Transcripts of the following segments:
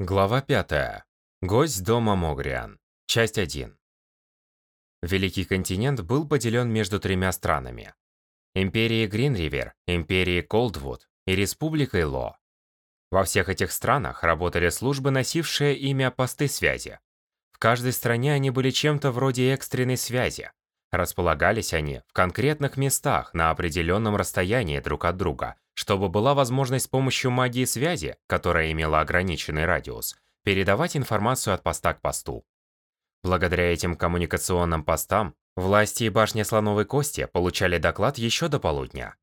Глава 5. Гость дома Могриан. Часть 1. Великий континент был поделен между тремя странами. Империей Гринривер, Империей Колдвуд и Республикой Ло. Во всех этих странах работали службы, носившие имя посты связи. В каждой стране они были чем-то вроде экстренной связи. Располагались они в конкретных местах на определенном расстоянии друг от друга, чтобы была возможность с помощью магии связи, которая имела ограниченный радиус, передавать информацию от поста к посту. Благодаря этим коммуникационным постам, власти и башня Слоновой Кости получали доклад еще до полудня.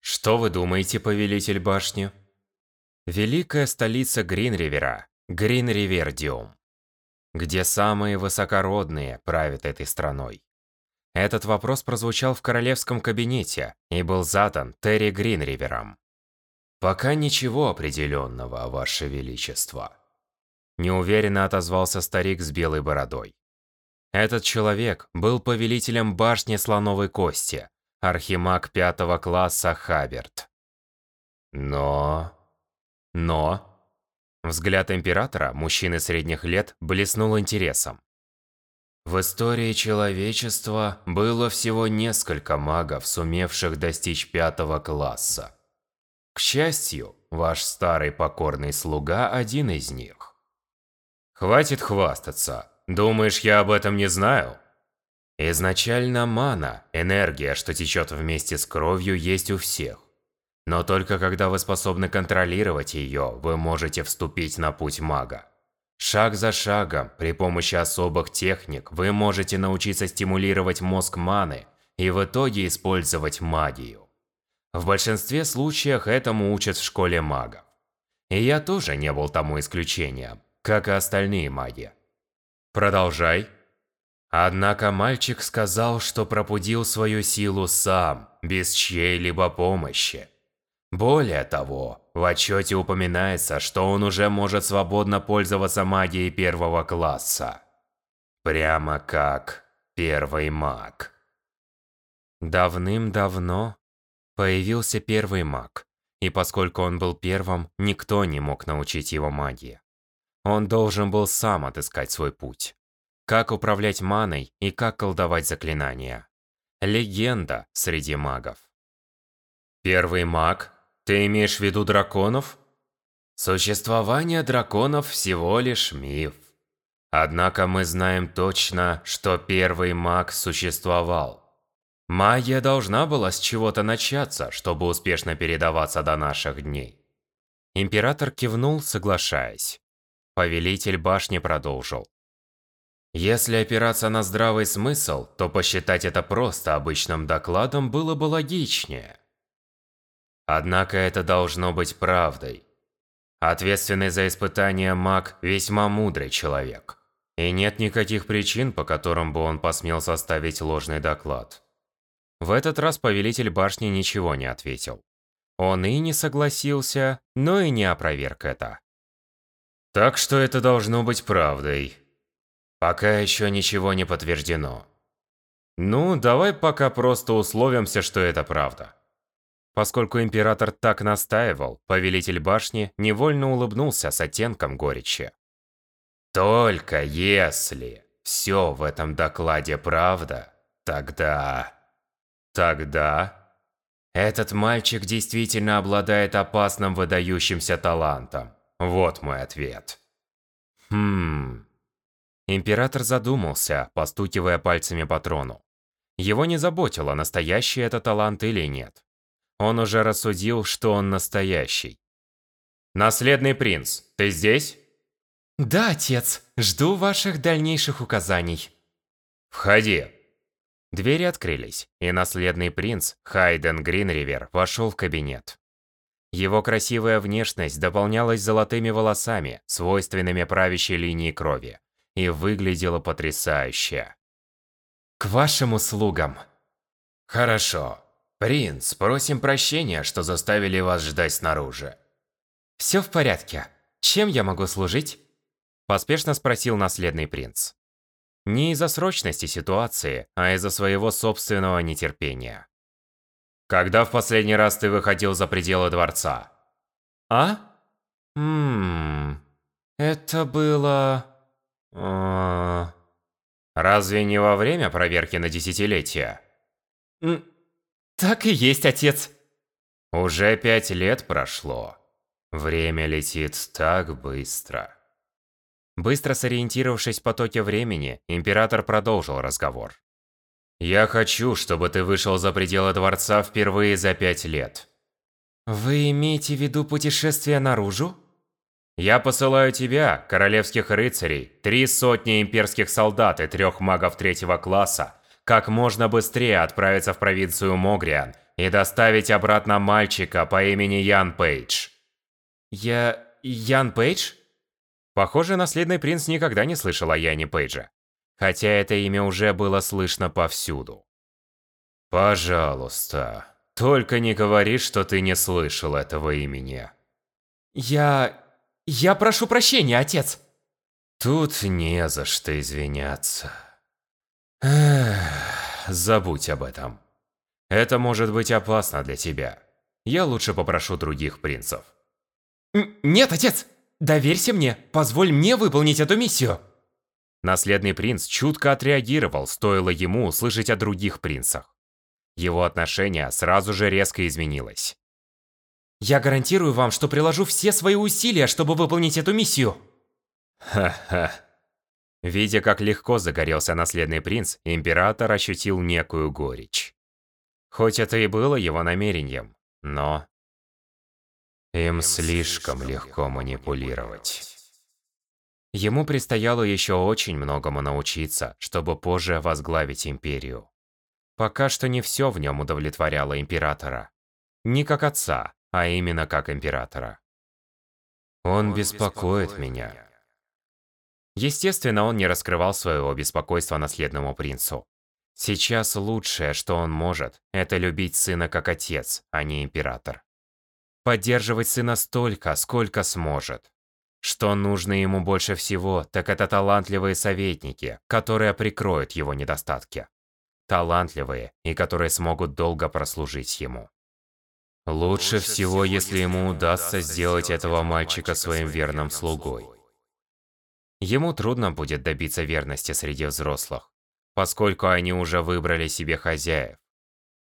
Что вы думаете, повелитель башни? Великая столица Гринривера, Гринривердиум, где самые высокородные правят этой страной. Этот вопрос прозвучал в королевском кабинете и был задан Терри Гринривером. «Пока ничего определенного, Ваше Величество». Неуверенно отозвался старик с белой бородой. Этот человек был повелителем башни Слоновой Кости, архимаг пятого класса Хаберт. Но... Но... Взгляд императора, мужчины средних лет, блеснул интересом. В истории человечества было всего несколько магов, сумевших достичь пятого класса. К счастью, ваш старый покорный слуга один из них. Хватит хвастаться. Думаешь, я об этом не знаю? Изначально мана, энергия, что течет вместе с кровью, есть у всех. Но только когда вы способны контролировать ее, вы можете вступить на путь мага. Шаг за шагом, при помощи особых техник, вы можете научиться стимулировать мозг маны и в итоге использовать магию. В большинстве случаев этому учат в школе магов. И я тоже не был тому исключением, как и остальные маги. Продолжай. Однако мальчик сказал, что пробудил свою силу сам, без чьей-либо помощи. Более того, в отчете упоминается, что он уже может свободно пользоваться магией первого класса. Прямо как первый маг. Давным-давно появился первый маг, и поскольку он был первым, никто не мог научить его магии. Он должен был сам отыскать свой путь. Как управлять маной и как колдовать заклинания. Легенда среди магов. Первый маг ты имеешь в виду драконов? Существование драконов всего лишь миф. Однако мы знаем точно, что первый маг существовал. Магия должна была с чего-то начаться, чтобы успешно передаваться до наших дней. Император кивнул, соглашаясь. Повелитель башни продолжил. Если опираться на здравый смысл, то посчитать это просто обычным докладом было бы логичнее. Однако это должно быть правдой. Ответственный за испытание маг весьма мудрый человек. И нет никаких причин, по которым бы он посмел составить ложный доклад. В этот раз повелитель башни ничего не ответил. Он и не согласился, но и не опроверг это. Так что это должно быть правдой. Пока еще ничего не подтверждено. Ну, давай пока просто условимся, что это правда. Поскольку император так настаивал, повелитель башни невольно улыбнулся с оттенком горечи. «Только если все в этом докладе правда, тогда... тогда... Этот мальчик действительно обладает опасным выдающимся талантом. Вот мой ответ». «Хм...» Император задумался, постукивая пальцами по трону. Его не заботило, настоящий это талант или нет. Он уже рассудил, что он настоящий. «Наследный принц, ты здесь?» «Да, отец. Жду ваших дальнейших указаний». «Входи». Двери открылись, и наследный принц Хайден Гринривер вошел в кабинет. Его красивая внешность дополнялась золотыми волосами, свойственными правящей линии крови, и выглядела потрясающе. «К вашим услугам!» «Хорошо. «Принц, просим прощения, что заставили вас ждать снаружи». «Все в порядке. Чем я могу служить?» Поспешно спросил наследный принц. Не из-за срочности ситуации, а из-за своего собственного нетерпения. «Когда в последний раз ты выходил за пределы дворца?» «А? Ммм...» Это было... А, разве не во время проверки на десятилетие? Так и есть, отец. Уже пять лет прошло. Время летит так быстро. Быстро сориентировавшись в потоке времени, Император продолжил разговор. «Я хочу, чтобы ты вышел за пределы дворца впервые за пять лет». «Вы имеете в виду путешествие наружу?» «Я посылаю тебя, королевских рыцарей, три сотни имперских солдат и трех магов третьего класса, как можно быстрее отправиться в провинцию Могриан и доставить обратно мальчика по имени Ян Пейдж». «Я... Ян Пейдж?» Похоже, наследный принц никогда не слышал о Яне Пейдже, хотя это имя уже было слышно повсюду. «Пожалуйста, только не говори, что ты не слышал этого имени». «Я... я прошу прощения, отец!» «Тут не за что извиняться. Забудь об этом. Это может быть опасно для тебя. Я лучше попрошу других принцев». «Нет, отец!» Доверься мне, позволь мне выполнить эту миссию. Наследный принц чутко отреагировал, стоило ему услышать о других принцах. Его отношение сразу же резко изменилось. Я гарантирую вам, что приложу все свои усилия, чтобы выполнить эту миссию. Ха-ха. Видя, как легко загорелся наследный принц, император ощутил некую горечь. Хоть это и было его намерением, но им слишком легко манипулировать. Ему предстояло еще очень многому научиться, чтобы позже возглавить империю. Пока что не все в нем удовлетворяло императора. Не как отца, а именно как императора. Он беспокоит меня. Естественно, он не раскрывал своего беспокойства наследному принцу. Сейчас лучшее, что он может, это любить сына как отец, а не император поддерживать сына столько, сколько сможет. Что нужно ему больше всего, так это талантливые советники, которые прикроют его недостатки. Талантливые и которые смогут долго прослужить ему. Лучше всего, если ему удастся сделать этого мальчика своим верным слугой. Ему трудно будет добиться верности среди взрослых, поскольку они уже выбрали себе хозяев.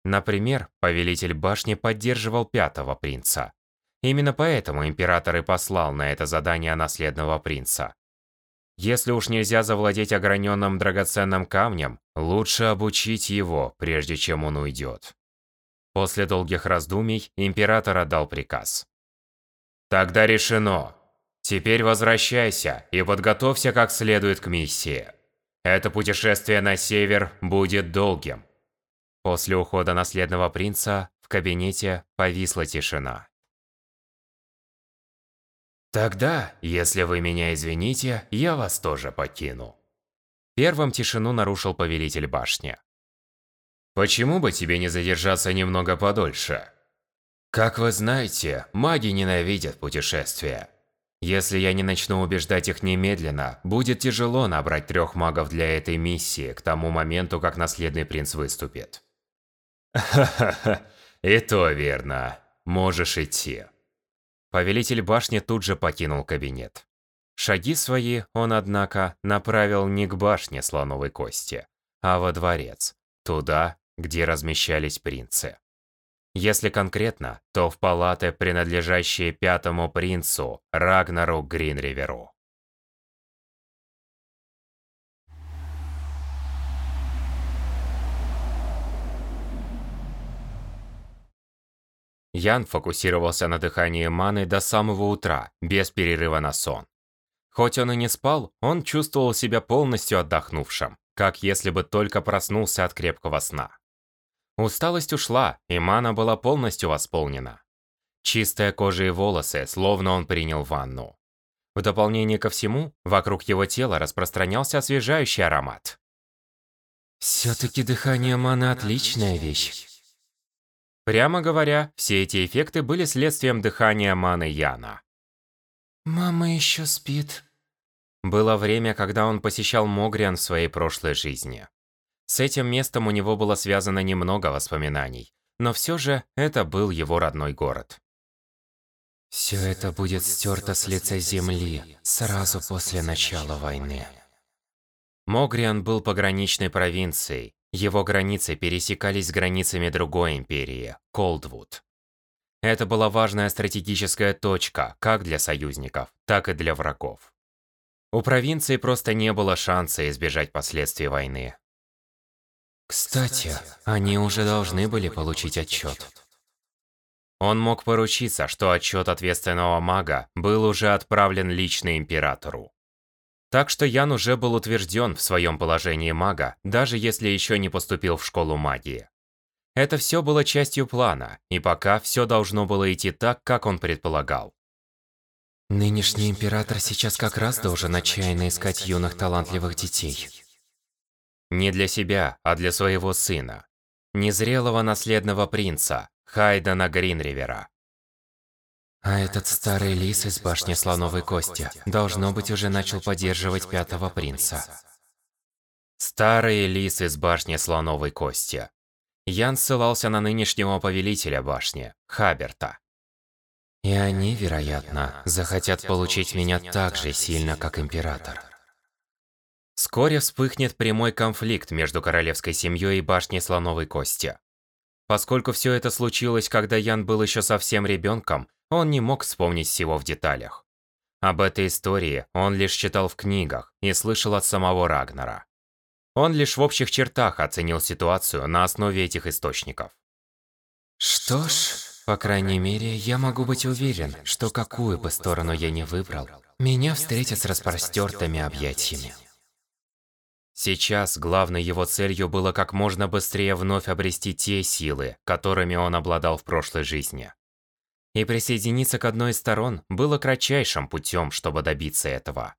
Например, повелитель башни поддерживал пятого принца. Именно поэтому император и послал на это задание наследного принца. Если уж нельзя завладеть ограненным драгоценным камнем, лучше обучить его, прежде чем он уйдет. После долгих раздумий император отдал приказ. «Тогда решено. Теперь возвращайся и подготовься как следует к миссии. Это путешествие на север будет долгим. После ухода наследного принца в кабинете повисла тишина. «Тогда, если вы меня извините, я вас тоже покину». Первым тишину нарушил повелитель башни. «Почему бы тебе не задержаться немного подольше?» «Как вы знаете, маги ненавидят путешествия. Если я не начну убеждать их немедленно, будет тяжело набрать трех магов для этой миссии к тому моменту, как наследный принц выступит. Ха-ха-ха, и то верно. Можешь идти. Повелитель башни тут же покинул кабинет. Шаги свои он, однако, направил не к башне слоновой кости, а во дворец, туда, где размещались принцы. Если конкретно, то в палаты, принадлежащие пятому принцу Рагнару Гринриверу. Ян фокусировался на дыхании маны до самого утра, без перерыва на сон. Хоть он и не спал, он чувствовал себя полностью отдохнувшим, как если бы только проснулся от крепкого сна. Усталость ушла, и мана была полностью восполнена. Чистая кожа и волосы, словно он принял ванну. В дополнение ко всему, вокруг его тела распространялся освежающий аромат. «Все-таки дыхание маны – отличная вещь», Прямо говоря, все эти эффекты были следствием дыхания маны Яна. «Мама еще спит». Было время, когда он посещал Могриан в своей прошлой жизни. С этим местом у него было связано немного воспоминаний, но все же это был его родной город. Все это будет стерто с лица земли сразу после начала войны. Могриан был пограничной провинцией. Его границы пересекались с границами другой империи – Колдвуд. Это была важная стратегическая точка как для союзников, так и для врагов. У провинции просто не было шанса избежать последствий войны. Кстати, они уже должны были получить отчет. Он мог поручиться, что отчет ответственного мага был уже отправлен лично императору. Так что Ян уже был утвержден в своем положении мага, даже если еще не поступил в школу магии. Это все было частью плана, и пока все должно было идти так, как он предполагал. Нынешний император сейчас как раз должен отчаянно искать юных талантливых детей. Не для себя, а для своего сына. Незрелого наследного принца, Хайдена Гринривера. А этот старый лис из башни Слоновой Кости, должно быть, уже начал поддерживать пятого принца. Старый лис из башни Слоновой Кости. Ян ссылался на нынешнего повелителя башни, Хаберта. И они, вероятно, захотят получить меня так же сильно, как император. Вскоре вспыхнет прямой конфликт между королевской семьей и башней Слоновой Кости. Поскольку все это случилось, когда Ян был еще совсем ребенком, он не мог вспомнить всего в деталях. Об этой истории он лишь читал в книгах и слышал от самого Рагнара. Он лишь в общих чертах оценил ситуацию на основе этих источников. Что ж, по крайней мере, я могу быть уверен, что какую бы сторону я ни выбрал, меня встретят с распростертыми объятиями. Сейчас главной его целью было как можно быстрее вновь обрести те силы, которыми он обладал в прошлой жизни. И присоединиться к одной из сторон было кратчайшим путем, чтобы добиться этого.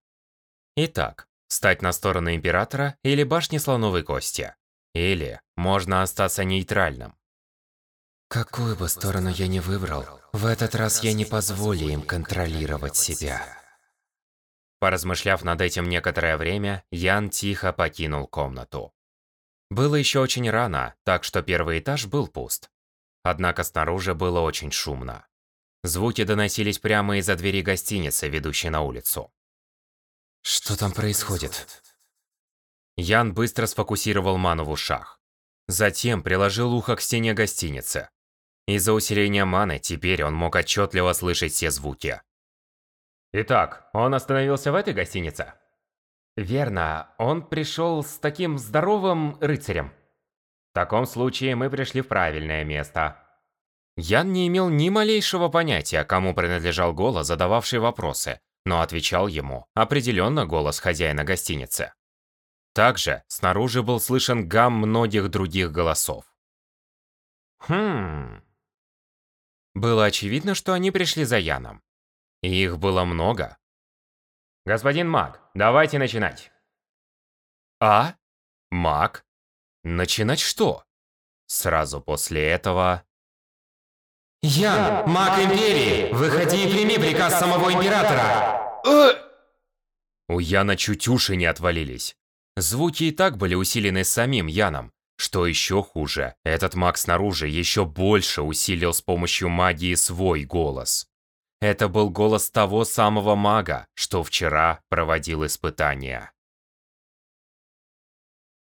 Итак, стать на сторону Императора или Башни Слоновой Кости. Или можно остаться нейтральным. Какую бы сторону я ни выбрал, в этот раз я не позволю им контролировать себя. Поразмышляв над этим некоторое время, Ян тихо покинул комнату. Было еще очень рано, так что первый этаж был пуст. Однако снаружи было очень шумно. Звуки доносились прямо из-за двери гостиницы, ведущей на улицу. Что там происходит? Ян быстро сфокусировал ману в ушах. Затем приложил ухо к стене гостиницы. Из-за усиления маны теперь он мог отчетливо слышать все звуки. Итак, он остановился в этой гостинице? Верно, он пришел с таким здоровым рыцарем. В таком случае мы пришли в правильное место. Ян не имел ни малейшего понятия, кому принадлежал голос, задававший вопросы, но отвечал ему определенно голос хозяина гостиницы. Также снаружи был слышен гам многих других голосов. Хм. Было очевидно, что они пришли за Яном. И их было много. Господин Маг, давайте начинать. А? Маг? Начинать что? Сразу после этого... Ян, маг Империи, выходи и прими приказ самого Императора! У Яна чуть уши не отвалились. Звуки и так были усилены самим Яном. Что еще хуже, этот маг снаружи еще больше усилил с помощью магии свой голос. Это был голос того самого мага, что вчера проводил испытания.